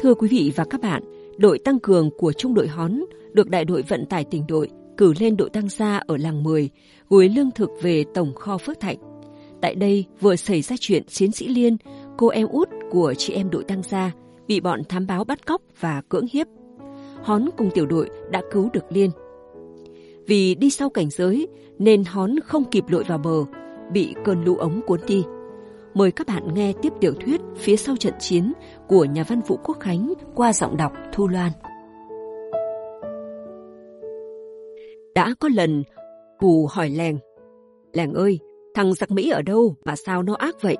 Thưa quý vị và các bạn, đội tăng cường của trung đội Hón được đại đội vận tải tỉnh đội cử lên đội tăng gia ở làng 10, gửi lương thực về tổng kho Phước Thạnh. Tại đây vừa xảy ra chuyện chiến sĩ Liên, cô em út của chị em đội tăng gia, bị bọn thám báo bắt cóc và cưỡng hiếp. Hón cùng tiểu đội đã cứu được Liên. Vì đi sau cảnh giới nên Hón không kịp lội vào bờ, bị cơn lũ ống cuốn đi. Mời các bạn nghe tiếp tiểu thuyết phía sau trận chiến của nhà văn Vũ Quốc Khánh qua giọng đọc Thu Loan. Đã có lần, Cù hỏi Lèng. Lèng ơi, thằng giặc Mỹ ở đâu mà sao nó ác vậy?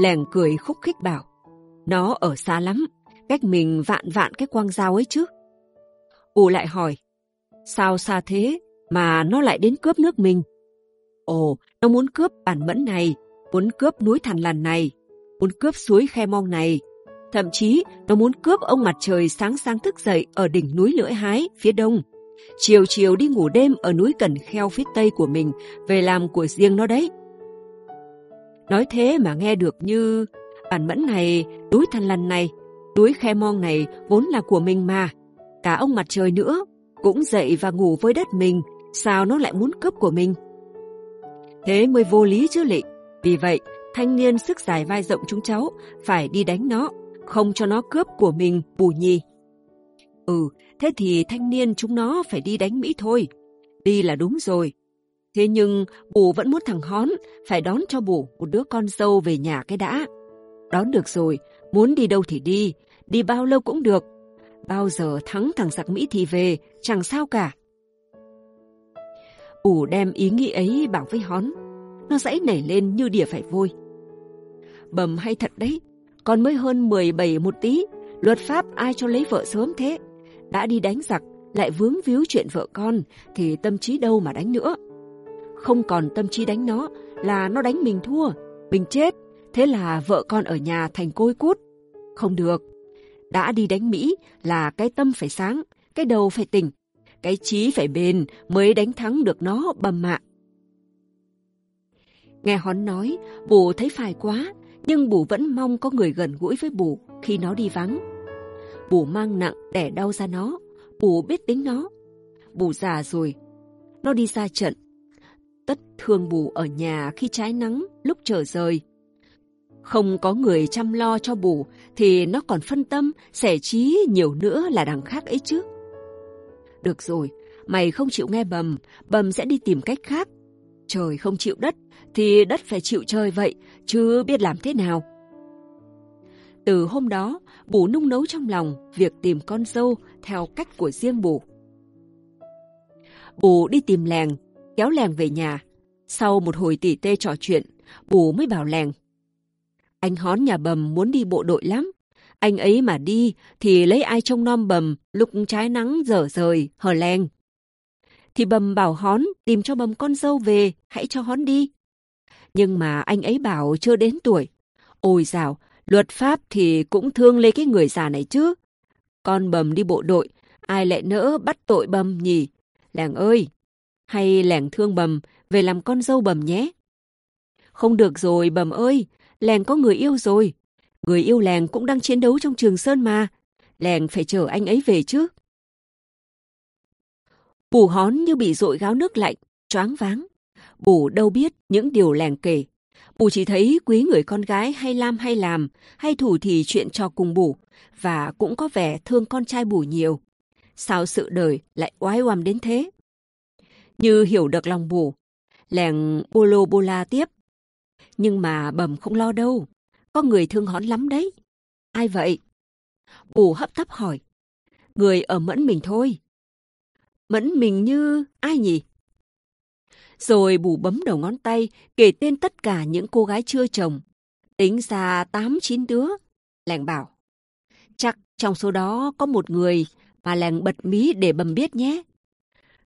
Lèng cười khúc khích bảo. Nó ở xa lắm, cách mình vạn vạn cái quang dao ấy chứ. Ù lại hỏi. Sao xa thế mà nó lại đến cướp nước mình? Ồ, nó muốn cướp bản mẫn này, muốn cướp núi Thằn Lằn này, muốn cướp suối Khe Mong này. Thậm chí, nó muốn cướp ông mặt trời sáng sáng thức dậy ở đỉnh núi Lưỡi Hái, phía đông. Chiều chiều đi ngủ đêm ở núi Cần Kheo phía tây của mình, về làm của riêng nó đấy. Nói thế mà nghe được như bản mẫn này, núi Thằn Lằn này, núi Khe Mong này vốn là của mình mà. Cả ông mặt trời nữa, cũng dậy và ngủ với đất mình, sao nó lại muốn cướp của mình? Thế mới vô lý chứ lị. Vì vậy, thanh niên sức dài vai rộng chúng cháu phải đi đánh nó, không cho nó cướp của mình bù nhi. Ừ, thế thì thanh niên chúng nó phải đi đánh Mỹ thôi. Đi là đúng rồi. Thế nhưng bù vẫn muốn thằng Hón phải đón cho bù một đứa con dâu về nhà cái đã. Đón được rồi, muốn đi đâu thì đi, đi bao lâu cũng được. Bao giờ thắng thằng giặc Mỹ thì về, chẳng sao cả. Bù đem ý nghĩ ấy bảo với Hón. Nó dãy nảy lên như đỉa phải vôi. Bầm hay thật đấy, còn mới hơn 17 một tí, luật pháp ai cho lấy vợ sớm thế? Đã đi đánh giặc, lại vướng víu chuyện vợ con, thì tâm trí đâu mà đánh nữa. Không còn tâm trí đánh nó, là nó đánh mình thua, mình chết, thế là vợ con ở nhà thành côi cút. Không được, đã đi đánh Mỹ là cái tâm phải sáng, cái đầu phải tỉnh, cái trí phải bền mới đánh thắng được nó bầm mạ. Nghe hón nói, bù thấy phải quá, nhưng bù vẫn mong có người gần gũi với bù khi nó đi vắng. Bù mang nặng đẻ đau ra nó, bù biết tính nó. Bù già rồi, nó đi ra trận. Tất thương bù ở nhà khi trái nắng, lúc trở rời. Không có người chăm lo cho bù thì nó còn phân tâm, sẻ trí nhiều nữa là đằng khác ấy chứ. Được rồi, mày không chịu nghe bầm, bầm sẽ đi tìm cách khác. Trời không chịu đất, thì đất phải chịu trời vậy, chứ biết làm thế nào. Từ hôm đó, bù nung nấu trong lòng việc tìm con dâu theo cách của riêng bù. Bù đi tìm lèng, kéo lèng về nhà. Sau một hồi tỉ tê trò chuyện, bù mới bảo lèng. Anh hón nhà bầm muốn đi bộ đội lắm. Anh ấy mà đi thì lấy ai trông nom bầm lúc trái nắng dở rời, hờ lèng. Thì bầm bảo hón tìm cho bầm con dâu về, hãy cho hón đi. Nhưng mà anh ấy bảo chưa đến tuổi. Ôi dào, luật pháp thì cũng thương lấy cái người già này chứ. Con bầm đi bộ đội, ai lại nỡ bắt tội bầm nhỉ? Làng ơi, hay làng thương bầm, về làm con dâu bầm nhé. Không được rồi bầm ơi, làng có người yêu rồi. Người yêu làng cũng đang chiến đấu trong trường Sơn mà. Làng phải chờ anh ấy về chứ. Bù hón như bị dội gáo nước lạnh, choáng váng. Bù đâu biết những điều làng kể. Bù chỉ thấy quý người con gái hay lam hay làm, hay thủ thì chuyện cho cùng bù, và cũng có vẻ thương con trai bù nhiều. Sao sự đời lại oái oăm đến thế? Như hiểu được lòng bù, làng bolo bola tiếp. Nhưng mà bầm không lo đâu, có người thương hón lắm đấy. Ai vậy? Bù hấp tấp hỏi. Người ở mẫn mình thôi. Mẫn mình như ai nhỉ? Rồi bù bấm đầu ngón tay, kể tên tất cả những cô gái chưa chồng. Tính ra tám chín đứa. Làng bảo, chắc trong số đó có một người mà làng bật mí để bầm biết nhé.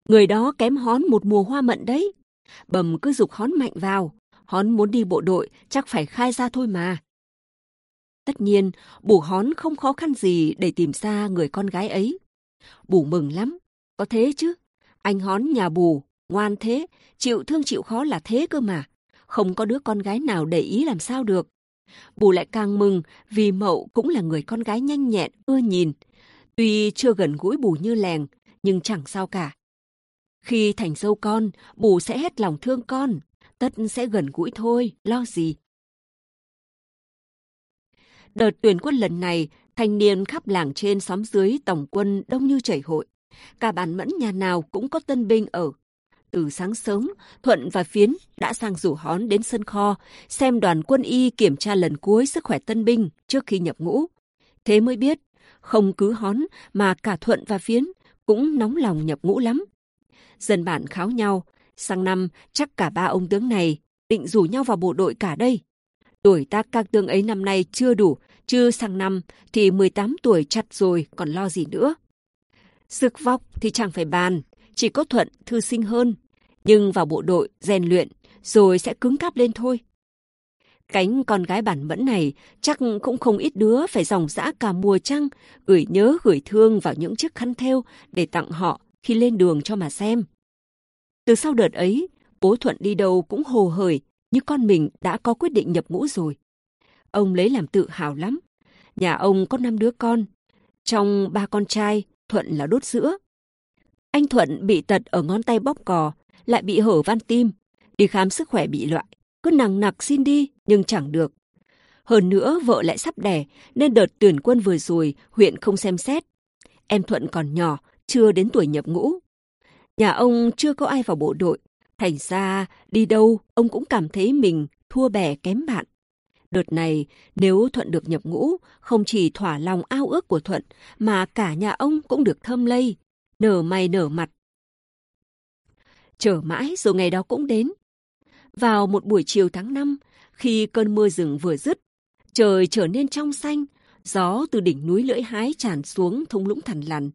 Người đó kém hón một mùa hoa mận đấy. Bầm cứ dục hón mạnh vào. Hón muốn đi bộ đội, chắc phải khai ra thôi mà. Tất nhiên, bù hón không khó khăn gì để tìm ra người con gái ấy. Bù mừng lắm, có thế chứ. Anh hón nhà bù, ngoan thế, chịu thương chịu khó là thế cơ mà. Không có đứa con gái nào để ý làm sao được. Bù lại càng mừng vì Mậu cũng là người con gái nhanh nhẹn, ưa nhìn. Tuy chưa gần gũi Bù như lèng, nhưng chẳng sao cả. Khi thành dâu con, Bù sẽ hết lòng thương con. Tất sẽ gần gũi thôi, lo gì. Đợt tuyển quân lần này, thanh niên khắp làng trên xóm dưới tổng quân đông như chảy hội. Cả bản mẫn nhà nào cũng có tân binh ở. Từ sáng sớm, Thuận và Phiến đã sang rủ hón đến sân kho, xem đoàn quân y kiểm tra lần cuối sức khỏe tân binh trước khi nhập ngũ. Thế mới biết, không cứ hón mà cả Thuận và Phiến cũng nóng lòng nhập ngũ lắm. Dân bản kháo nhau, sang năm chắc cả ba ông tướng này định rủ nhau vào bộ đội cả đây. Tuổi tác các tướng ấy năm nay chưa đủ, chứ sang năm thì 18 tuổi chặt rồi còn lo gì nữa. Sức vóc thì chẳng phải bàn, chỉ có thuận thư sinh hơn. Nhưng vào bộ đội, rèn luyện, rồi sẽ cứng cáp lên thôi. Cánh con gái bản mẫn này chắc cũng không ít đứa phải dòng dã cả mùa trăng, gửi nhớ gửi thương vào những chiếc khăn thêu để tặng họ khi lên đường cho mà xem. Từ sau đợt ấy, bố Thuận đi đâu cũng hồ hởi như con mình đã có quyết định nhập ngũ rồi. Ông lấy làm tự hào lắm. Nhà ông có năm đứa con. Trong ba con trai, Thuận là đốt giữa. Anh Thuận bị tật ở ngón tay bóp cò, lại bị hở van tim. Đi khám sức khỏe bị loại. Cứ nằng nặc xin đi, nhưng chẳng được. Hơn nữa, vợ lại sắp đẻ, nên đợt tuyển quân vừa rồi, huyện không xem xét. Em Thuận còn nhỏ, chưa đến tuổi nhập ngũ. Nhà ông chưa có ai vào bộ đội, thành ra đi đâu ông cũng cảm thấy mình thua bè kém bạn. Đợt này, nếu Thuận được nhập ngũ, không chỉ thỏa lòng ao ước của Thuận, mà cả nhà ông cũng được thơm lây, nở mày nở mặt. Chờ mãi rồi ngày đó cũng đến. Vào một buổi chiều tháng 5, khi cơn mưa rừng vừa dứt, trời trở nên trong xanh, gió từ đỉnh núi lưỡi hái tràn xuống thung lũng thằn lằn,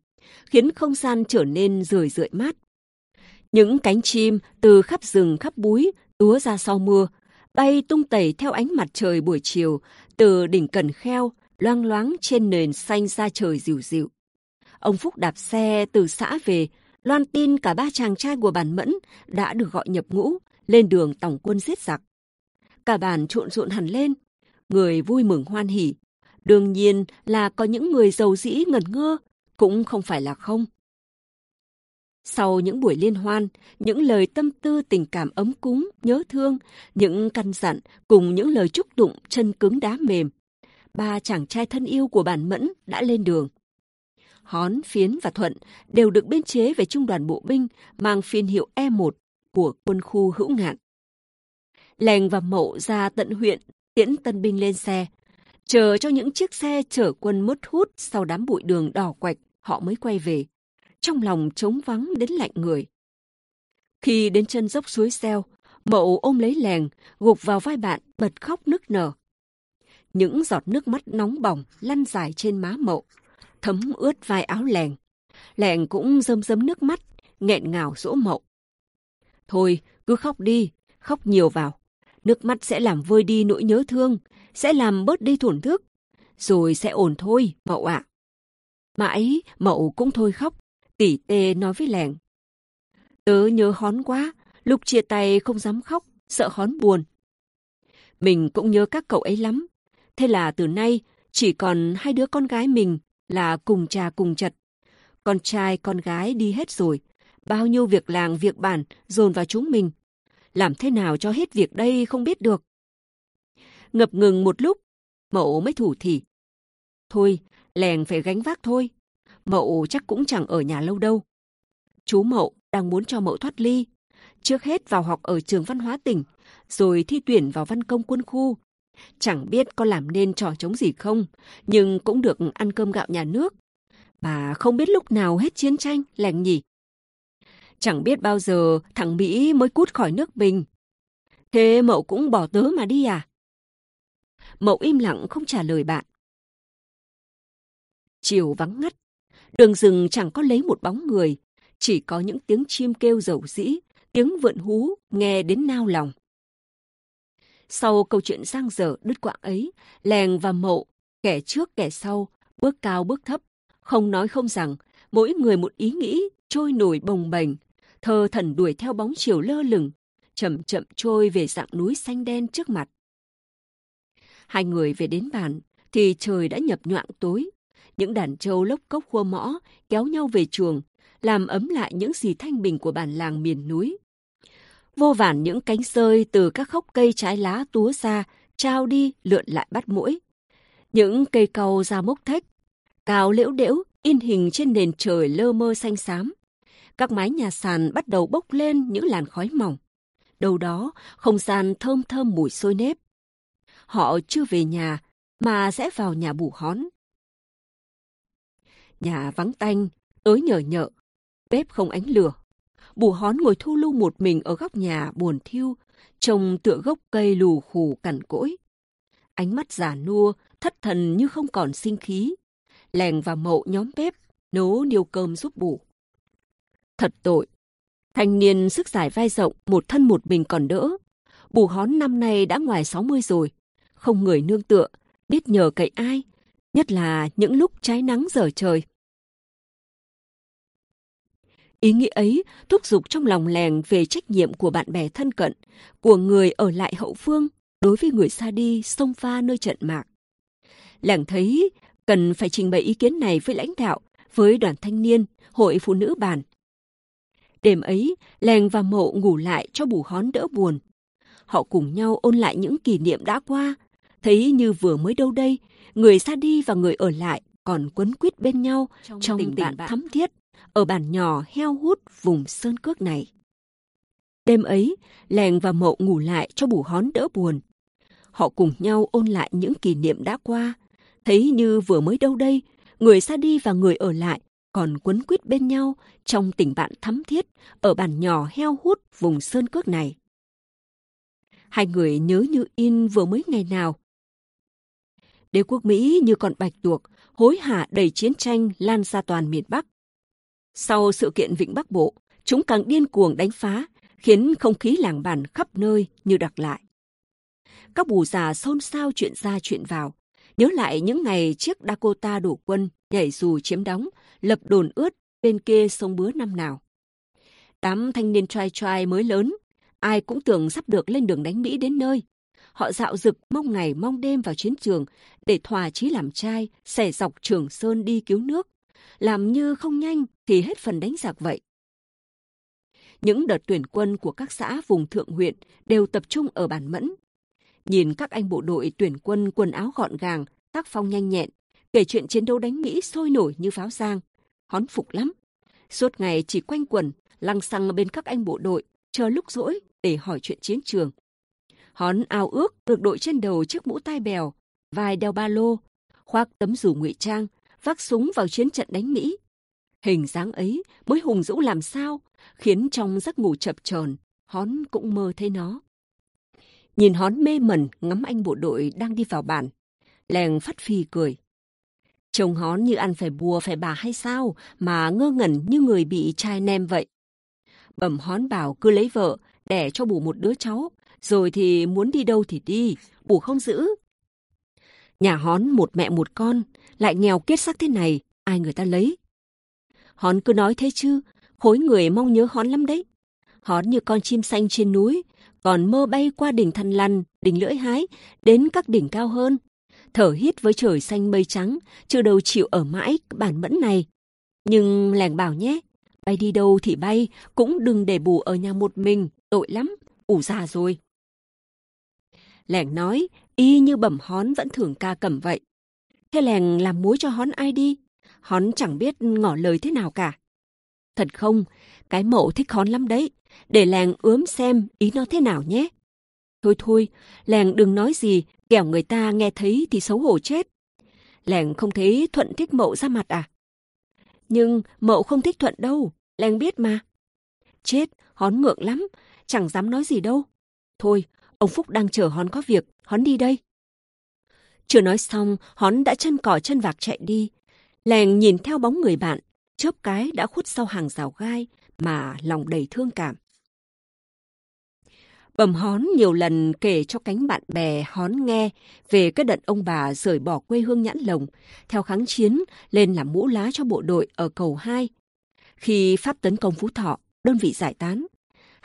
khiến không gian trở nên rười rượi mát. Những cánh chim từ khắp rừng khắp búi túa ra sau mưa, bay tung tẩy theo ánh mặt trời buổi chiều từ đỉnh cần kheo loang loáng trên nền xanh ra trời dịu dịu. Ông Phúc đạp xe từ xã về, loan tin cả ba chàng trai của bản mẫn đã được gọi nhập ngũ, lên đường tổng quân giết giặc. Cả bản trộn rộn hẳn lên, người vui mừng hoan hỉ. Đương nhiên là có những người giàu dĩ ngẩn ngơ, cũng không phải là không. Sau những buổi liên hoan, những lời tâm tư tình cảm ấm cúng, nhớ thương, những căn dặn cùng những lời chúc tụng chân cứng đá mềm, ba chàng trai thân yêu của bản mẫn đã lên đường. Hón, Phiến và Thuận đều được biên chế về trung đoàn bộ binh mang phiên hiệu E1 của quân khu hữu ngạn. Lèng và Mậu ra tận huyện tiễn tân binh lên xe, chờ cho những chiếc xe chở quân mất hút sau đám bụi đường đỏ quạch họ mới quay về trong lòng trống vắng đến lạnh người. Khi đến chân dốc suối xeo, mậu ôm lấy lèng, gục vào vai bạn, bật khóc nức nở. Những giọt nước mắt nóng bỏng lăn dài trên má mậu, thấm ướt vai áo lèng. Lèng cũng rơm rớm nước mắt, nghẹn ngào dỗ mậu. Thôi, cứ khóc đi, khóc nhiều vào. Nước mắt sẽ làm vơi đi nỗi nhớ thương, sẽ làm bớt đi thổn thức. Rồi sẽ ổn thôi, mậu ạ. À. Mãi, mậu cũng thôi khóc, tỉ tê nói với lèn. Tớ nhớ hón quá, lúc chia tay không dám khóc, sợ hón buồn. Mình cũng nhớ các cậu ấy lắm. Thế là từ nay chỉ còn hai đứa con gái mình là cùng trà cùng chật. Con trai con gái đi hết rồi. Bao nhiêu việc làng việc bản dồn vào chúng mình. Làm thế nào cho hết việc đây không biết được. Ngập ngừng một lúc, mậu mới thủ thỉ. Thôi, lèng phải gánh vác thôi. Mậu chắc cũng chẳng ở nhà lâu đâu. Chú Mậu đang muốn cho Mậu thoát ly. Trước hết vào học ở trường văn hóa tỉnh, rồi thi tuyển vào văn công quân khu. Chẳng biết có làm nên trò chống gì không, nhưng cũng được ăn cơm gạo nhà nước. bà không biết lúc nào hết chiến tranh, lành nhỉ. Chẳng biết bao giờ thằng Mỹ mới cút khỏi nước Bình. Thế Mậu cũng bỏ tớ mà đi à? Mậu im lặng không trả lời bạn. Chiều vắng ngắt, Đường rừng chẳng có lấy một bóng người, chỉ có những tiếng chim kêu dầu dĩ, tiếng vượn hú nghe đến nao lòng. Sau câu chuyện giang dở đứt quãng ấy, lèng và mậu, kẻ trước kẻ sau, bước cao bước thấp, không nói không rằng, mỗi người một ý nghĩ trôi nổi bồng bềnh, thơ thần đuổi theo bóng chiều lơ lửng, chậm chậm trôi về dạng núi xanh đen trước mặt. Hai người về đến bàn thì trời đã nhập nhoạng tối. Những đàn trâu lốc cốc khua mõ kéo nhau về chuồng, làm ấm lại những gì thanh bình của bản làng miền núi. Vô vàn những cánh rơi từ các khốc cây trái lá túa ra, trao đi lượn lại bắt mũi. Những cây cầu ra mốc thách, cao liễu đễu in hình trên nền trời lơ mơ xanh xám. Các mái nhà sàn bắt đầu bốc lên những làn khói mỏng. Đâu đó, không gian thơm thơm mùi sôi nếp. Họ chưa về nhà, mà sẽ vào nhà bù hón. Nhà vắng tanh, tối nhờ nhợ, bếp không ánh lửa. Bù hón ngồi thu lưu một mình ở góc nhà buồn thiêu, trông tựa gốc cây lù khù cằn cỗi. Ánh mắt giả nua, thất thần như không còn sinh khí. Lèng và mậu nhóm bếp, nấu niêu cơm giúp bù. Thật tội. Thanh niên sức giải vai rộng, một thân một mình còn đỡ. Bù hón năm nay đã ngoài 60 rồi. Không người nương tựa, biết nhờ cậy ai, nhất là những lúc trái nắng dở trời. Ý nghĩ ấy thúc giục trong lòng lèng về trách nhiệm của bạn bè thân cận, của người ở lại hậu phương đối với người xa đi sông pha nơi trận mạc. Làng thấy cần phải trình bày ý kiến này với lãnh đạo, với đoàn thanh niên, hội phụ nữ bản. Đêm ấy, lèng và mộ ngủ lại cho bù hón đỡ buồn. Họ cùng nhau ôn lại những kỷ niệm đã qua, thấy như vừa mới đâu đây, người xa đi và người ở lại còn quấn quýt bên nhau trong, trong tình bạn thắm thiết ở bản nhỏ heo hút vùng sơn cước này. Đêm ấy, Lèng và Mậu ngủ lại cho bù hón đỡ buồn. Họ cùng nhau ôn lại những kỷ niệm đã qua, thấy như vừa mới đâu đây, người xa đi và người ở lại còn quấn quýt bên nhau trong tình bạn thắm thiết ở bản nhỏ heo hút vùng sơn cước này. Hai người nhớ như in vừa mới ngày nào đế quốc Mỹ như con bạch tuộc, hối hả đầy chiến tranh lan ra toàn miền Bắc. Sau sự kiện Vịnh Bắc Bộ, chúng càng điên cuồng đánh phá, khiến không khí làng bản khắp nơi như đặc lại. Các bù già xôn xao chuyện ra chuyện vào, nhớ lại những ngày chiếc Dakota đổ quân, nhảy dù chiếm đóng, lập đồn ướt bên kia sông Bứa năm nào. Đám thanh niên trai trai mới lớn, ai cũng tưởng sắp được lên đường đánh Mỹ đến nơi. Họ dạo dực mong ngày mong đêm vào chiến trường để thỏa chí làm trai, xẻ dọc trường sơn đi cứu nước. Làm như không nhanh thì hết phần đánh giặc vậy. Những đợt tuyển quân của các xã vùng thượng huyện đều tập trung ở bản mẫn. Nhìn các anh bộ đội tuyển quân quần áo gọn gàng, tác phong nhanh nhẹn, kể chuyện chiến đấu đánh Mỹ sôi nổi như pháo giang. Hón phục lắm. Suốt ngày chỉ quanh quần, lăng xăng bên các anh bộ đội, chờ lúc rỗi để hỏi chuyện chiến trường. Hón ao ước được đội trên đầu chiếc mũ tai bèo, vai đeo ba lô, khoác tấm dù ngụy trang, vác súng vào chiến trận đánh Mỹ. Hình dáng ấy mới hùng dũng làm sao, khiến trong giấc ngủ chập chờn Hón cũng mơ thấy nó. Nhìn Hón mê mẩn ngắm anh bộ đội đang đi vào bản. Lèng phát phi cười. trông Hón như ăn phải bùa phải bà hay sao mà ngơ ngẩn như người bị trai nem vậy. Bẩm Hón bảo cứ lấy vợ, đẻ cho bù một đứa cháu, rồi thì muốn đi đâu thì đi, bù không giữ. Nhà hón một mẹ một con, lại nghèo kết sắc thế này, ai người ta lấy. Hón cứ nói thế chứ, khối người mong nhớ hón lắm đấy. Hón như con chim xanh trên núi, còn mơ bay qua đỉnh Thần Lằn, đỉnh Lưỡi Hái, đến các đỉnh cao hơn. Thở hít với trời xanh mây trắng, chưa đâu chịu ở mãi bản mẫn này. Nhưng làng bảo nhé, bay đi đâu thì bay, cũng đừng để bù ở nhà một mình, tội lắm, ủ già rồi. Lẻng nói, y như bẩm hón vẫn thường ca cầm vậy. Thế lẻng làm mối cho hón ai đi? Hón chẳng biết ngỏ lời thế nào cả. Thật không, cái mộ thích hón lắm đấy. Để lèng ướm xem ý nó thế nào nhé. Thôi thôi, lèng đừng nói gì, kẻo người ta nghe thấy thì xấu hổ chết. Lèng không thấy Thuận thích mậu ra mặt à? Nhưng mậu không thích Thuận đâu, lèng biết mà. Chết, hón ngượng lắm, chẳng dám nói gì đâu. Thôi, Ông Phúc đang chờ hón có việc, hón đi đây. Chưa nói xong, hón đã chân cỏ chân vạc chạy đi. Lèng nhìn theo bóng người bạn, chớp cái đã khuất sau hàng rào gai mà lòng đầy thương cảm. Bầm hón nhiều lần kể cho cánh bạn bè hón nghe về cái đợt ông bà rời bỏ quê hương nhãn lồng, theo kháng chiến lên làm mũ lá cho bộ đội ở cầu 2. Khi Pháp tấn công Phú Thọ, đơn vị giải tán,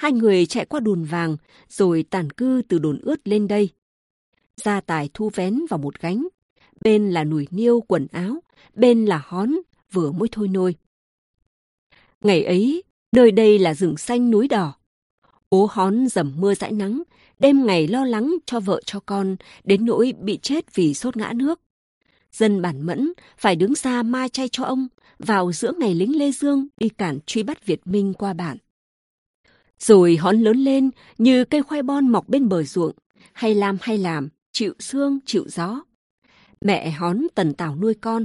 Hai người chạy qua đồn vàng, rồi tản cư từ đồn ướt lên đây. gia tài thu vén vào một gánh. Bên là nùi niêu quần áo, bên là hón, vừa mới thôi nôi. Ngày ấy, nơi đây là rừng xanh núi đỏ. Bố hón dầm mưa dãi nắng, đêm ngày lo lắng cho vợ cho con, đến nỗi bị chết vì sốt ngã nước. Dân bản mẫn phải đứng xa mai chay cho ông, vào giữa ngày lính Lê Dương đi cản truy bắt Việt Minh qua bản. Rồi hón lớn lên như cây khoai bon mọc bên bờ ruộng, hay làm hay làm, chịu sương chịu gió. Mẹ hón tần tảo nuôi con.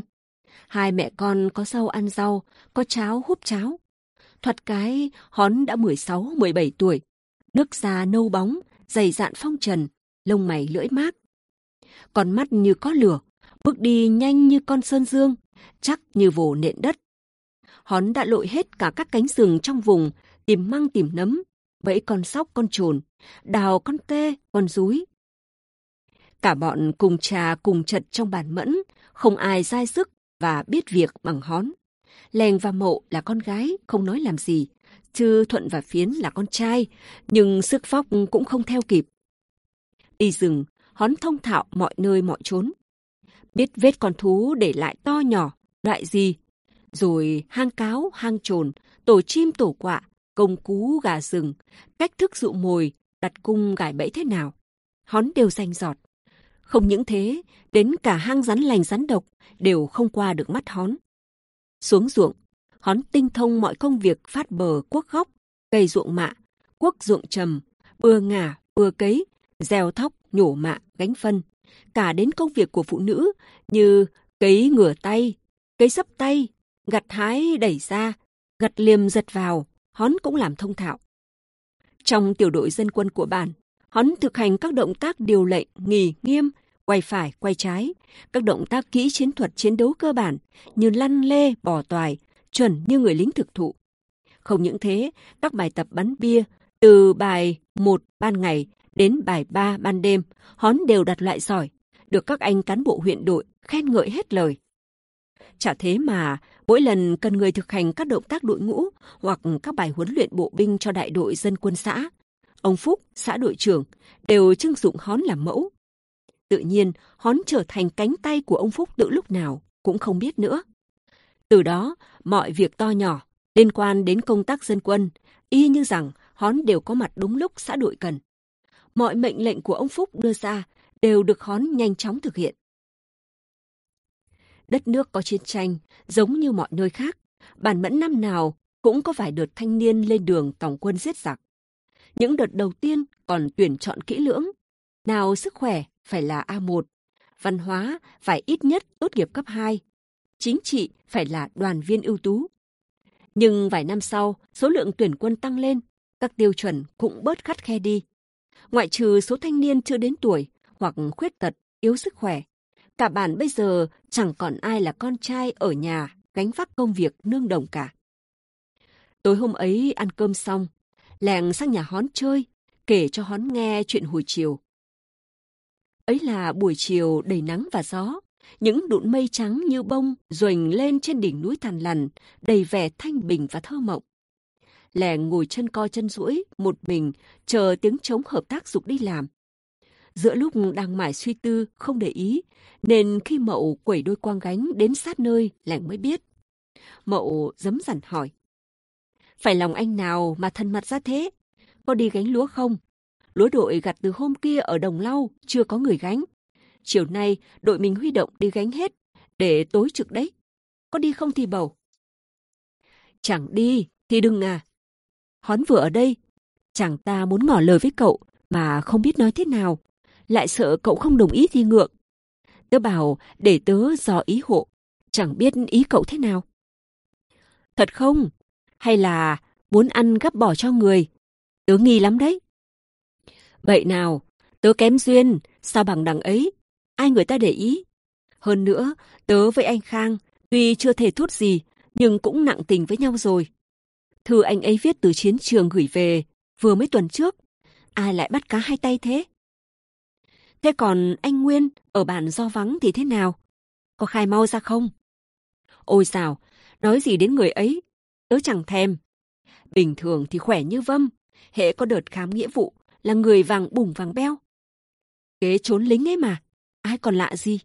Hai mẹ con có rau ăn rau, có cháo húp cháo. Thoạt cái hón đã 16-17 tuổi, nước da nâu bóng, dày dạn phong trần, lông mày lưỡi mát. Con mắt như có lửa, bước đi nhanh như con sơn dương, chắc như vồ nện đất. Hón đã lội hết cả các cánh rừng trong vùng, tìm măng tìm nấm, bẫy con sóc con trồn, đào con kê, con rúi. Cả bọn cùng trà cùng chật trong bàn mẫn, không ai dai sức và biết việc bằng hón. Lèng và mộ là con gái, không nói làm gì, chứ Thuận và Phiến là con trai, nhưng sức vóc cũng không theo kịp. Đi rừng, hón thông thạo mọi nơi mọi chốn. Biết vết con thú để lại to nhỏ, loại gì, rồi hang cáo, hang trồn, tổ chim tổ quạ, công cú gà rừng, cách thức dụ mồi, đặt cung gài bẫy thế nào. Hón đều xanh giọt. Không những thế, đến cả hang rắn lành rắn độc đều không qua được mắt hón. Xuống ruộng, hón tinh thông mọi công việc phát bờ quốc góc, cây ruộng mạ, quốc ruộng trầm, bừa ngả, bừa cấy, gieo thóc, nhổ mạ, gánh phân. Cả đến công việc của phụ nữ như cấy ngửa tay, cấy sấp tay, gặt hái đẩy ra, gặt liềm giật vào, hón cũng làm thông thạo. Trong tiểu đội dân quân của bản, hón thực hành các động tác điều lệnh, nghỉ, nghiêm, quay phải, quay trái, các động tác kỹ chiến thuật chiến đấu cơ bản như lăn lê, bò toài, chuẩn như người lính thực thụ. Không những thế, các bài tập bắn bia từ bài 1 ban ngày đến bài 3 ban đêm, hón đều đặt loại giỏi, được các anh cán bộ huyện đội khen ngợi hết lời. Chả thế mà, mỗi lần cần người thực hành các động tác đội ngũ hoặc các bài huấn luyện bộ binh cho đại đội dân quân xã, ông Phúc, xã đội trưởng, đều trưng dụng hón làm mẫu. Tự nhiên, hón trở thành cánh tay của ông Phúc từ lúc nào cũng không biết nữa. Từ đó, mọi việc to nhỏ liên quan đến công tác dân quân, y như rằng hón đều có mặt đúng lúc xã đội cần. Mọi mệnh lệnh của ông Phúc đưa ra đều được hón nhanh chóng thực hiện. Đất nước có chiến tranh, giống như mọi nơi khác, bản mẫn năm nào cũng có vài đợt thanh niên lên đường tổng quân giết giặc. Những đợt đầu tiên còn tuyển chọn kỹ lưỡng. Nào sức khỏe phải là A1, văn hóa phải ít nhất tốt nghiệp cấp 2, chính trị phải là đoàn viên ưu tú. Nhưng vài năm sau, số lượng tuyển quân tăng lên, các tiêu chuẩn cũng bớt khắt khe đi. Ngoại trừ số thanh niên chưa đến tuổi hoặc khuyết tật, yếu sức khỏe, Cả bản bây giờ chẳng còn ai là con trai ở nhà gánh vác công việc nương đồng cả. Tối hôm ấy ăn cơm xong, làng sang nhà hón chơi, kể cho hón nghe chuyện hồi chiều. Ấy là buổi chiều đầy nắng và gió, những đụn mây trắng như bông ruềnh lên trên đỉnh núi Thàn Lằn, đầy vẻ thanh bình và thơ mộng. Làng ngồi chân co chân duỗi, một mình, chờ tiếng trống hợp tác dục đi làm. Giữa lúc đang mải suy tư, không để ý, nên khi mậu quẩy đôi quang gánh đến sát nơi, lành mới biết. Mậu dấm dằn hỏi. Phải lòng anh nào mà thân mặt ra thế? Có đi gánh lúa không? Lúa đội gặt từ hôm kia ở đồng lau, chưa có người gánh. Chiều nay, đội mình huy động đi gánh hết, để tối trực đấy. Có đi không thì bầu? Chẳng đi, thì đừng à. Hón vừa ở đây, chàng ta muốn ngỏ lời với cậu mà không biết nói thế nào lại sợ cậu không đồng ý thì ngược Tớ bảo để tớ dò ý hộ, chẳng biết ý cậu thế nào. Thật không? Hay là muốn ăn gắp bỏ cho người? Tớ nghi lắm đấy. Vậy nào, tớ kém duyên, sao bằng đằng ấy? Ai người ta để ý? Hơn nữa, tớ với anh Khang, tuy chưa thể thút gì, nhưng cũng nặng tình với nhau rồi. Thư anh ấy viết từ chiến trường gửi về, vừa mấy tuần trước. Ai lại bắt cá hai tay thế? Thế còn anh Nguyên ở bản do vắng thì thế nào? Có khai mau ra không? Ôi sao, nói gì đến người ấy, tớ chẳng thèm. Bình thường thì khỏe như vâm, hệ có đợt khám nghĩa vụ là người vàng bùng vàng beo. Kế trốn lính ấy mà, ai còn lạ gì?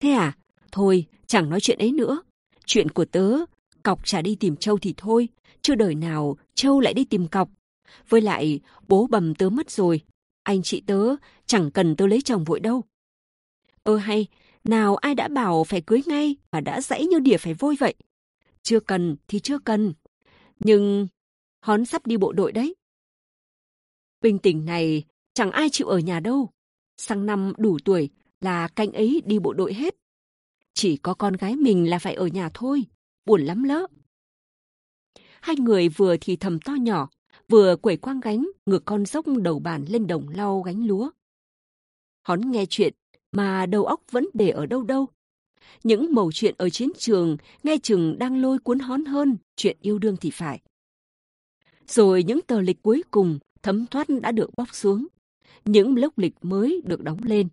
Thế à? Thôi, chẳng nói chuyện ấy nữa. Chuyện của tớ, cọc trả đi tìm Châu thì thôi, chưa đời nào Châu lại đi tìm cọc. Với lại, bố bầm tớ mất rồi, anh chị tớ chẳng cần tớ lấy chồng vội đâu. Ơ hay, nào ai đã bảo phải cưới ngay mà đã dãy như đỉa phải vôi vậy? Chưa cần thì chưa cần. Nhưng hón sắp đi bộ đội đấy. Bình tỉnh này chẳng ai chịu ở nhà đâu. Sang năm đủ tuổi là canh ấy đi bộ đội hết. Chỉ có con gái mình là phải ở nhà thôi. Buồn lắm lỡ. Hai người vừa thì thầm to nhỏ, vừa quẩy quang gánh ngược con dốc đầu bàn lên đồng lau gánh lúa. Hón nghe chuyện mà đầu óc vẫn để ở đâu đâu. Những mẩu chuyện ở chiến trường nghe chừng đang lôi cuốn hón hơn chuyện yêu đương thì phải. Rồi những tờ lịch cuối cùng thấm thoát đã được bóc xuống. Những lốc lịch mới được đóng lên.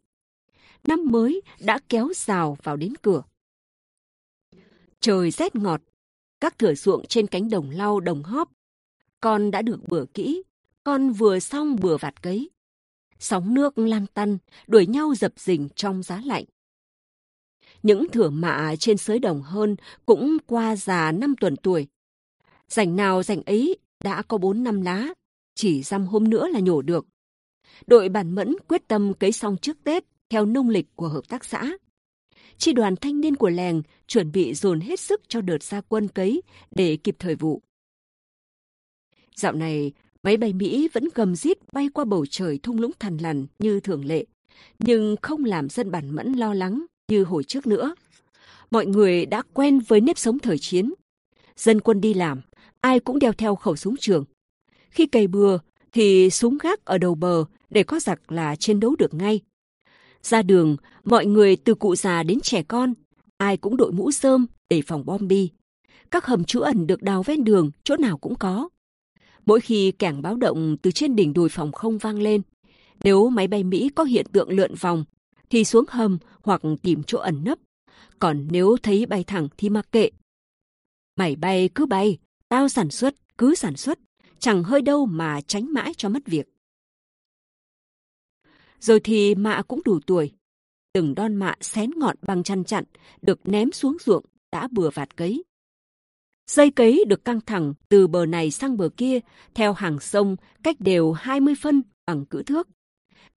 Năm mới đã kéo rào vào đến cửa. Trời rét ngọt, các thửa ruộng trên cánh đồng lau đồng hóp. Con đã được bừa kỹ, con vừa xong bừa vạt cấy. Sóng nước lan tăn, đuổi nhau dập dình trong giá lạnh. Những thửa mạ trên sới đồng hơn cũng qua già năm tuần tuổi. Rảnh nào rảnh ấy đã có bốn năm lá, chỉ dăm hôm nữa là nhổ được. Đội bản mẫn quyết tâm cấy xong trước Tết theo nông lịch của hợp tác xã. Chi đoàn thanh niên của làng chuẩn bị dồn hết sức cho đợt gia quân cấy để kịp thời vụ. Dạo này, máy bay Mỹ vẫn gầm rít bay qua bầu trời thung lũng thằn lằn như thường lệ, nhưng không làm dân bản mẫn lo lắng như hồi trước nữa. Mọi người đã quen với nếp sống thời chiến. Dân quân đi làm, ai cũng đeo theo khẩu súng trường. Khi cày bừa thì súng gác ở đầu bờ để có giặc là chiến đấu được ngay. Ra đường, mọi người từ cụ già đến trẻ con, ai cũng đội mũ rơm để phòng bom bi. Các hầm trú ẩn được đào ven đường, chỗ nào cũng có. Mỗi khi cảng báo động từ trên đỉnh đồi phòng không vang lên, nếu máy bay Mỹ có hiện tượng lượn vòng, thì xuống hầm hoặc tìm chỗ ẩn nấp. Còn nếu thấy bay thẳng thì mặc kệ. Mày bay cứ bay, tao sản xuất cứ sản xuất, chẳng hơi đâu mà tránh mãi cho mất việc. Rồi thì mạ cũng đủ tuổi. Từng đon mạ xén ngọn bằng chăn chặn, được ném xuống ruộng, đã bừa vạt cấy. Dây cấy được căng thẳng từ bờ này sang bờ kia, theo hàng sông, cách đều 20 phân bằng cữ thước.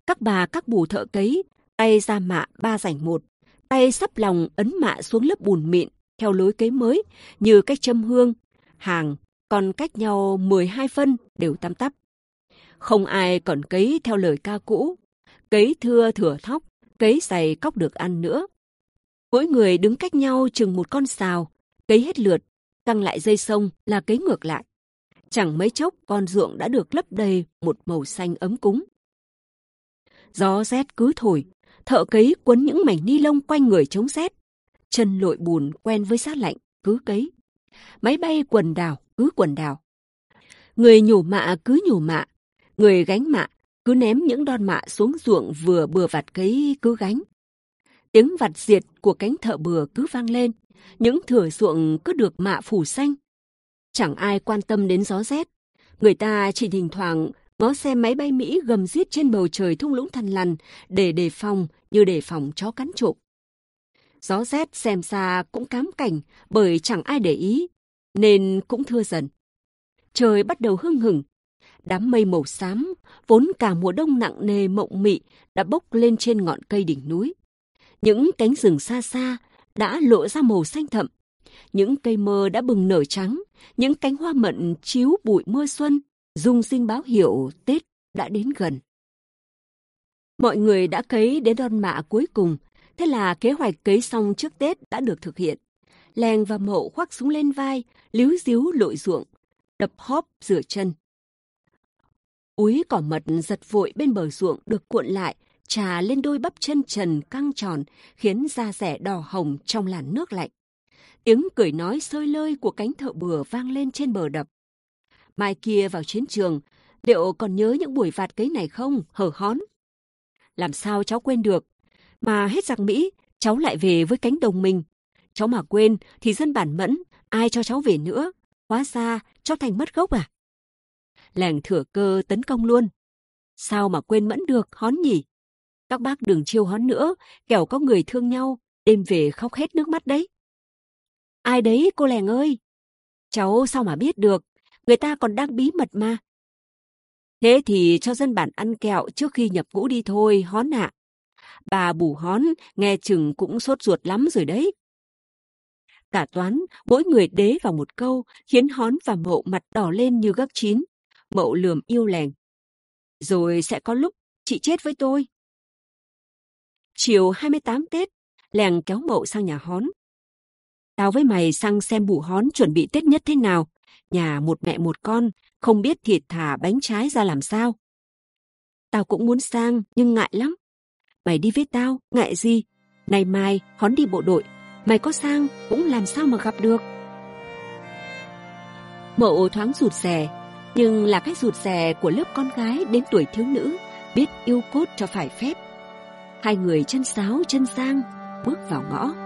Các bà các bù thợ cấy, tay ra mạ ba rảnh một, tay sắp lòng ấn mạ xuống lớp bùn mịn, theo lối cấy mới, như cách châm hương, hàng, còn cách nhau 12 phân đều tăm tắp. Không ai còn cấy theo lời ca cũ, cấy thưa thừa thóc, cấy dày cóc được ăn nữa. Mỗi người đứng cách nhau chừng một con xào, cấy hết lượt, căng lại dây sông là cấy ngược lại. Chẳng mấy chốc con ruộng đã được lấp đầy một màu xanh ấm cúng. Gió rét cứ thổi, thợ cấy quấn những mảnh ni lông quanh người chống rét. Chân lội bùn quen với sát lạnh, cứ cấy. Máy bay quần đảo, cứ quần đảo. Người nhổ mạ cứ nhổ mạ, người gánh mạ cứ ném những đòn mạ xuống ruộng vừa bừa vặt cấy cứ gánh. Tiếng vặt diệt của cánh thợ bừa cứ vang lên, những thửa ruộng cứ được mạ phủ xanh. Chẳng ai quan tâm đến gió rét, người ta chỉ thỉnh thoảng ngó xem máy bay Mỹ gầm rít trên bầu trời thung lũng thằn lằn để đề phòng như đề phòng chó cắn trộm. Gió rét xem xa cũng cám cảnh bởi chẳng ai để ý, nên cũng thưa dần. Trời bắt đầu hưng hửng, Đám mây màu xám, vốn cả mùa đông nặng nề mộng mị, đã bốc lên trên ngọn cây đỉnh núi. Những cánh rừng xa xa đã lộ ra màu xanh thậm. Những cây mơ đã bừng nở trắng, những cánh hoa mận chiếu bụi mưa xuân, rung sinh báo hiệu Tết đã đến gần. Mọi người đã cấy đến đòn mạ cuối cùng, thế là kế hoạch cấy xong trước Tết đã được thực hiện. Lèng và mậu khoác súng lên vai, líu díu lội ruộng, đập hóp rửa chân. Úi cỏ mật giật vội bên bờ ruộng được cuộn lại, trà lên đôi bắp chân trần căng tròn, khiến da rẻ đỏ hồng trong làn nước lạnh. Tiếng cười nói sơi lơi của cánh thợ bừa vang lên trên bờ đập. Mai kia vào chiến trường, liệu còn nhớ những buổi vạt cấy này không, hở hón? Làm sao cháu quên được? Mà hết giặc Mỹ, cháu lại về với cánh đồng mình. Cháu mà quên thì dân bản mẫn, ai cho cháu về nữa? Hóa ra, cháu thành mất gốc à? làng thừa cơ tấn công luôn. Sao mà quên mẫn được hón nhỉ? Các bác đừng chiêu hón nữa, kẻo có người thương nhau, đêm về khóc hết nước mắt đấy. Ai đấy cô lèng ơi? Cháu sao mà biết được, người ta còn đang bí mật mà. Thế thì cho dân bản ăn kẹo trước khi nhập ngũ đi thôi, hón ạ. Bà bù hón, nghe chừng cũng sốt ruột lắm rồi đấy. Cả toán, mỗi người đế vào một câu, khiến hón và mậu mặt đỏ lên như gấc chín. Mậu lườm yêu lèng. Rồi sẽ có lúc chị chết với tôi. Chiều 28 Tết, lèng kéo mậu sang nhà hón. Tao với mày sang xem bù hón chuẩn bị Tết nhất thế nào. Nhà một mẹ một con, không biết thịt thả bánh trái ra làm sao. Tao cũng muốn sang, nhưng ngại lắm. Mày đi với tao, ngại gì? Này mai, hón đi bộ đội. Mày có sang, cũng làm sao mà gặp được. Mậu thoáng rụt rè, nhưng là cách rụt rè của lớp con gái đến tuổi thiếu nữ, biết yêu cốt cho phải phép. Hai người chân sáo chân sang, bước vào ngõ.